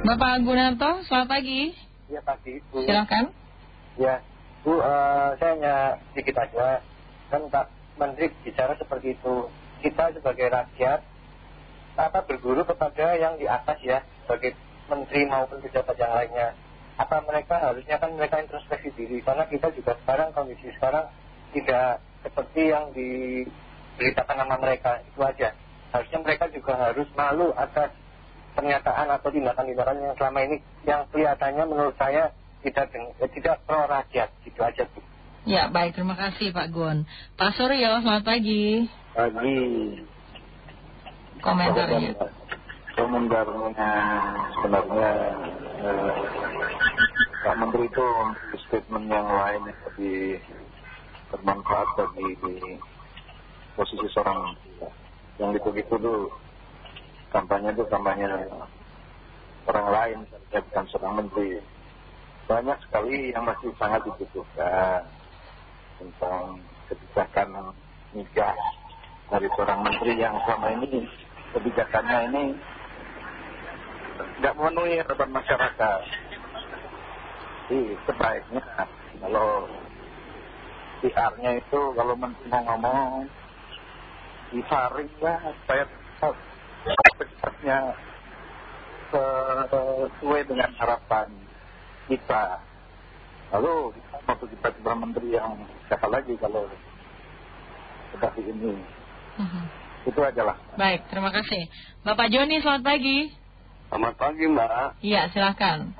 Bapak Gunarto, selamat pagi. Ya pagi Bu. Silakan. Ya Bu, eh, saya hanya sedikit aja. Kan Pak Menteri bicara seperti itu. Kita sebagai rakyat, apa berguru kepada yang di atas ya, sebagai menteri maupun pejabat yang lainnya. Apa mereka harusnya kan mereka introspeksi diri, karena kita juga sekarang kondisi sekarang tidak seperti yang diberitakan nama mereka, itu aja. Harusnya mereka juga harus malu atas pernyataan atau tindakan-tindakan yang selama ini yang kelihatannya menurut saya tidak, eh, tidak pro rakyat, gitu aja Bu. Ya, baik. Terima kasih Pak Gun. Pak Suryo, selamat pagi. Pagi. Komentarnya. Komentarnya sebenarnya eh, Pak Menteri itu statement yang lain yang lebih bermanfaat bagi posisi seorang. Yang gitu-gitu tuh kampanye itu kampanye orang lain, saya bukan seorang menteri. Banyak sekali yang masih sangat dibutuhkan tentang kebijakan nikah dari seorang menteri yang selama ini kebijakannya ini nggak memenuhi harapan masyarakat. Jadi sebaiknya kalau PR-nya itu kalau menteri mau ngomong disaring lah supaya cepatnya sesuai dengan harapan kita. Lalu waktu kita sebagai menteri yang siapa lagi kalau seperti ini. Mhm. Itu aja lah. Baik, terima kasih. Bapak Joni, selamat pagi. Selamat pagi Mbak. Iya, silakan.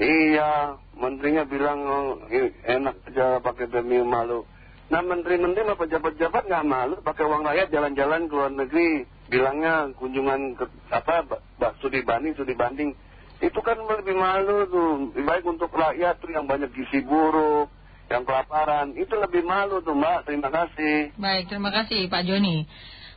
Iya, menterinya bilang oh, enak aja pakai demi malu. Nah menteri-menteri sama pejabat-pejabat nggak malu pakai uang rakyat jalan-jalan ke luar negeri. Bilangnya kunjungan ke apa ba- ba- studi banding, studi banding. Itu kan lebih malu tuh. Lebih baik untuk rakyat tuh yang banyak gizi buruk, yang kelaparan. Itu lebih malu tuh Mbak. Terima kasih. Baik, terima kasih Pak Joni.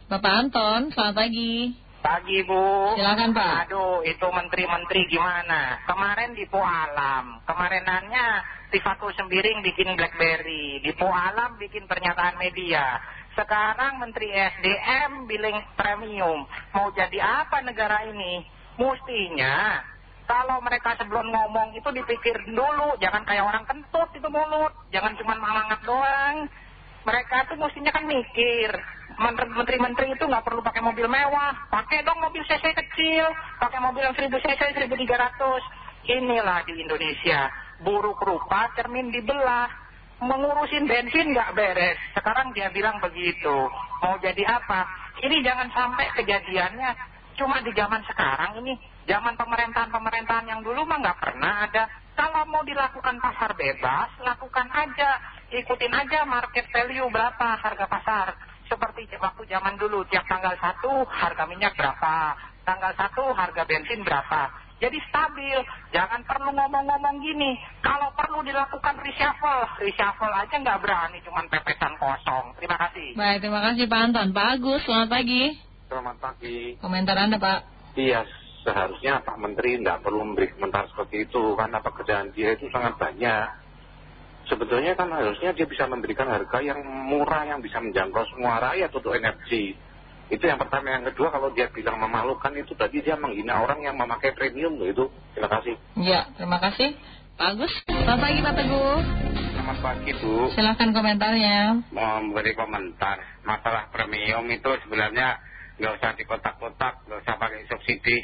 Bapak Anton, selamat pagi. Pagi Bu. Silakan Pak. Aduh, itu menteri-menteri gimana? Kemarin di Po Alam, kemarinannya Tifatul Sembiring bikin Blackberry, di Po Alam bikin pernyataan media. Sekarang Menteri SDM bilang premium. Mau jadi apa negara ini? Mestinya kalau mereka sebelum ngomong itu dipikir dulu, jangan kayak orang kentut itu mulut, jangan cuma mangat doang. Mereka tuh mestinya kan mikir. Men- Menteri-menteri itu nggak perlu pakai mobil mewah, pakai dong mobil cc kecil, pakai mobil yang 1000 cc, 1300. Inilah di Indonesia, buruk rupa cermin dibelah, mengurusin bensin nggak beres. Sekarang dia bilang begitu, mau jadi apa? Ini jangan sampai kejadiannya cuma di zaman sekarang ini, zaman pemerintahan-pemerintahan yang dulu mah nggak pernah ada. Kalau mau dilakukan pasar bebas, lakukan aja, ikutin aja market value berapa harga pasar. Seperti waktu zaman dulu, tiap tanggal 1 harga minyak berapa, tanggal 1 harga bensin berapa. Jadi stabil, jangan perlu ngomong-ngomong gini. Kalau perlu dilakukan reshuffle, reshuffle aja nggak berani, cuman pepesan kosong. Terima kasih. Baik, terima kasih Pak Anton. Pak Agus, selamat pagi. Selamat pagi. Komentar Anda Pak. Iya, seharusnya Pak Menteri tidak perlu memberi komentar seperti itu karena pekerjaan dia itu sangat banyak. Sebetulnya kan harusnya dia bisa memberikan harga yang murah yang bisa menjangkau semua rakyat untuk energi. Itu yang pertama. Yang kedua kalau dia bilang memalukan itu tadi dia menghina orang yang memakai premium loh itu. Terima kasih. Ya, terima kasih. Pak Agus, selamat pagi Pak Teguh. Selamat pagi Bu. Silakan komentarnya. mau memberi komentar masalah premium itu sebenarnya nggak usah di kotak-kotak nggak usah pakai subsidi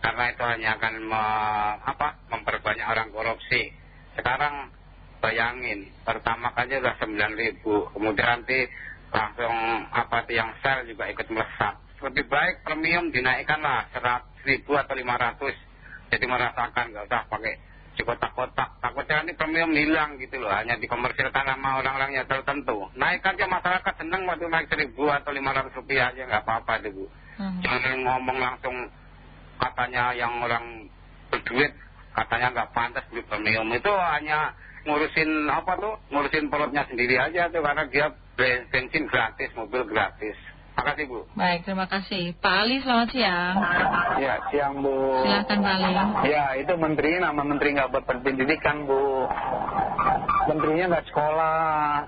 karena itu hanya akan me- apa, memperbanyak orang korupsi sekarang bayangin pertama aja udah 9 ribu kemudian nanti langsung apa yang sel juga ikut melesat. Lebih baik premium dinaikkan lah 100 ribu atau 500 jadi merasakan nggak usah pakai di kotak-kotak takutnya nanti premium hilang gitu loh hanya dikomersilkan sama orang-orang yang tertentu. Naikkan aja masyarakat seneng waktu naik seribu atau lima ratus rupiah aja nggak apa-apa deh bu. Hmm. jangan ngomong langsung katanya yang orang berduit katanya nggak pantas beli premium. Itu hanya ngurusin apa tuh ngurusin perutnya sendiri aja tuh karena dia be- bensin gratis mobil gratis makasih bu Baik, terima kasih. Pak Ali, selamat siang. Ya, siang Bu. Silakan Pak Ali. Ya, itu menteri nama menteri nggak berpendidikan Bu. Menterinya nggak sekolah.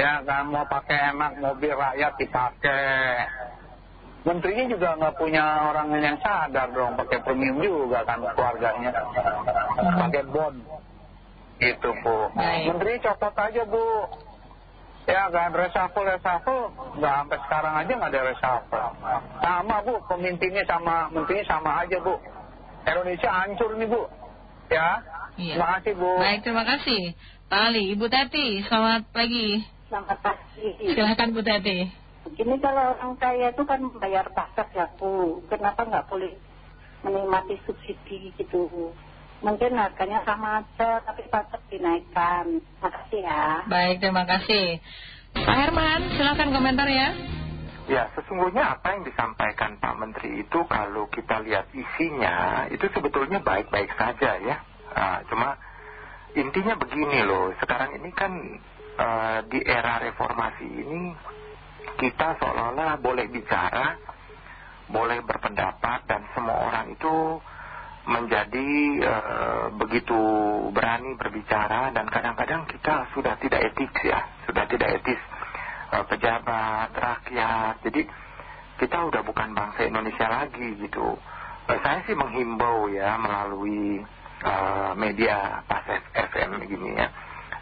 Ya, kan mau pakai enak mobil rakyat dipakai. menterinya juga nggak punya orang yang sadar dong pakai premium juga kan keluarganya pakai bond gitu bu menteri copot aja bu ya kan reshuffle reshuffle nggak sampai sekarang aja nggak ada reshuffle sama bu pemimpinnya sama menterinya sama aja bu Indonesia hancur nih bu ya Iya. terima kasih bu Baik, terima kasih. Pak Ali, Ibu Tati, selamat pagi. Selamat pagi. Silakan Bu Tati. Begini kalau orang kaya itu kan bayar pajak ya Bu. Kenapa nggak boleh menikmati subsidi gitu? Mungkin harganya sama aja tapi pajak dinaikkan. Makasih ya. Baik, terima kasih. Pak Herman, silakan komentar ya. Ya, sesungguhnya apa yang disampaikan Pak Menteri itu kalau kita lihat isinya itu sebetulnya baik-baik saja ya. Ah, cuma intinya begini loh, sekarang ini kan eh, di era reformasi ini kita seolah-olah boleh bicara, boleh berpendapat dan semua orang itu menjadi eh, begitu berani berbicara dan kadang-kadang kita sudah tidak etis ya, sudah tidak etis eh, pejabat, rakyat. Jadi kita udah bukan bangsa Indonesia lagi gitu. Eh, saya sih menghimbau ya melalui eh, media pas FM gini ya.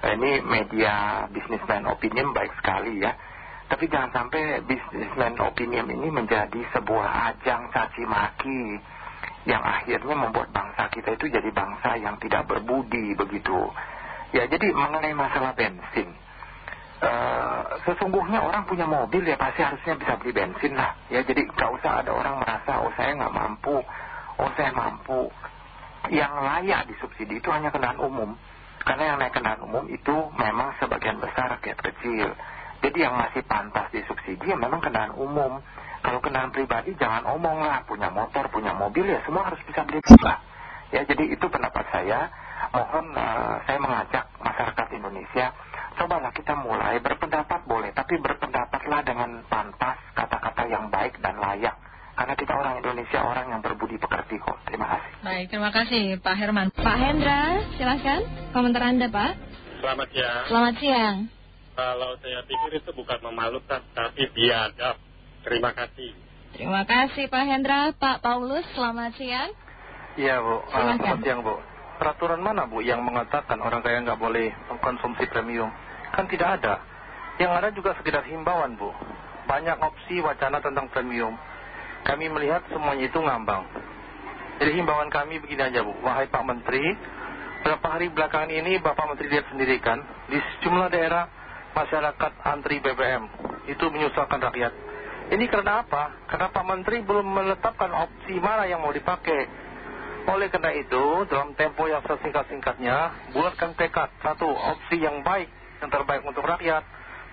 Eh, Ini media businessman opinion baik sekali ya. Tapi jangan sampai businessman opinion ini menjadi sebuah ajang caci maki yang akhirnya membuat bangsa kita itu jadi bangsa yang tidak berbudi begitu. Ya jadi mengenai masalah bensin. Eh, sesungguhnya orang punya mobil ya pasti harusnya bisa beli bensin lah. Ya jadi gak usah ada orang merasa oh saya nggak mampu. Oh saya mampu. Yang layak disubsidi itu hanya kendaraan umum. Karena yang naik kendaraan umum itu memang sebagian besar rakyat kecil. Jadi yang masih pantas disubsidi ya memang kendaraan umum. Kalau kendaraan pribadi jangan omong lah punya motor punya mobil ya semua harus bisa beli lah ya jadi itu pendapat saya mohon eh, saya mengajak masyarakat Indonesia cobalah kita mulai berpendapat boleh tapi berpendapatlah dengan pantas kata-kata yang baik dan layak karena kita orang Indonesia orang yang berbudi pekerti kok terima kasih Baik, terima kasih Pak Herman. Pak Hendra, silakan komentar Anda Pak. Selamat siang. Selamat siang. Kalau saya pikir itu bukan memalukan, tapi biadab. Terima kasih. Terima kasih Pak Hendra. Pak Paulus, selamat siang. Iya bu, Silakan. selamat siang bu. Peraturan mana bu yang mengatakan orang kaya nggak boleh mengkonsumsi premium? Kan tidak ada. Yang ada juga sekedar himbauan bu. Banyak opsi wacana tentang premium. Kami melihat semuanya itu ngambang. Jadi himbauan kami begini aja bu. Wahai Pak Menteri, beberapa hari belakangan ini Bapak Menteri lihat sendiri kan, di sejumlah daerah masyarakat antri BBM itu menyusahkan rakyat. Ini karena apa? Karena Pak Menteri belum menetapkan opsi mana yang mau dipakai. Oleh karena itu, dalam tempo yang sesingkat-singkatnya, buatkan tekad satu opsi yang baik, yang terbaik untuk rakyat,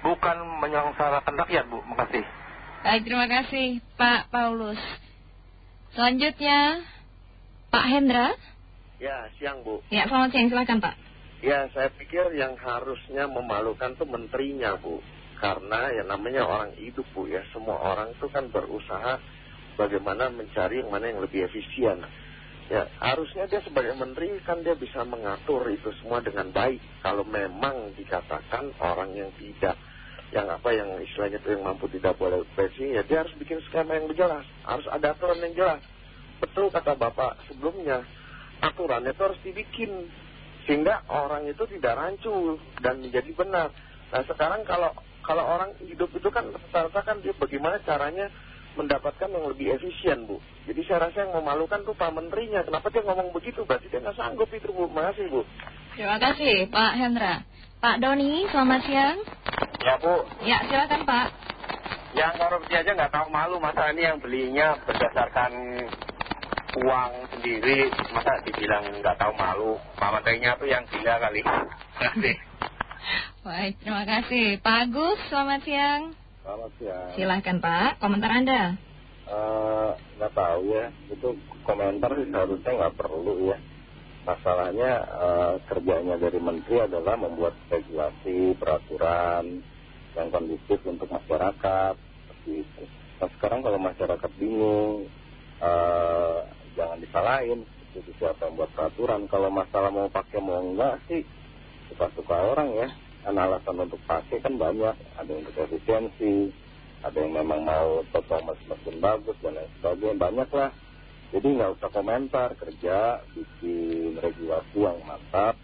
bukan menyengsarakan rakyat, Bu. Makasih. Baik, terima kasih Pak Paulus. Selanjutnya, Pak Hendra. Ya, siang Bu. Ya, selamat siang. Silakan Pak. Ya, saya pikir yang harusnya memalukan tuh menterinya Bu. Karena yang namanya orang hidup Bu ya. Semua orang itu kan berusaha bagaimana mencari yang mana yang lebih efisien. Ya, harusnya dia sebagai menteri kan dia bisa mengatur itu semua dengan baik. Kalau memang dikatakan orang yang tidak, yang apa yang istilahnya itu yang mampu tidak boleh pensiun, ya dia harus bikin skema yang jelas. Harus ada aturan yang jelas. Betul kata Bapak sebelumnya, aturan itu harus dibikin. Sehingga orang itu tidak rancu dan menjadi benar. Nah sekarang kalau kalau orang hidup itu kan rata-rata kan dia bagaimana caranya mendapatkan yang lebih efisien Bu. Jadi saya rasa yang memalukan tuh Pak Menterinya. Kenapa dia ngomong begitu? Berarti dia nggak sanggup itu Bu. Makasih Bu. Terima kasih Pak Hendra. Pak Doni, selamat siang. Ya Bu, Ya, silakan Pak. yang korupsi aja nggak tahu malu masa ini yang belinya berdasarkan uang sendiri masa dibilang nggak tahu malu Pak Menterinya tuh yang gila kali Terima kasih Baik, terima kasih. Pak Agus, selamat siang. Selamat siang. Silahkan Pak, komentar Anda. Eh, nggak tahu ya, itu komentar sih seharusnya nggak perlu ya. Masalahnya eh, kerjanya dari menteri adalah membuat regulasi, peraturan yang kondusif untuk masyarakat. Seperti itu. Nah sekarang kalau masyarakat bingung, eh, jangan disalahin. Itu siapa yang buat peraturan. Kalau masalah mau pakai mau enggak sih, suka-suka orang ya. Kan alasan untuk pakai kan banyak. Ada untuk efisiensi, ada yang memang mau performance mesin bagus dan lain sebagainya banyak lah jadi nggak usah komentar kerja bikin regulasi yang mantap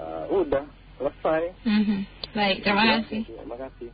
uh, udah selesai Mhm. Baik, terima kasih. Iya.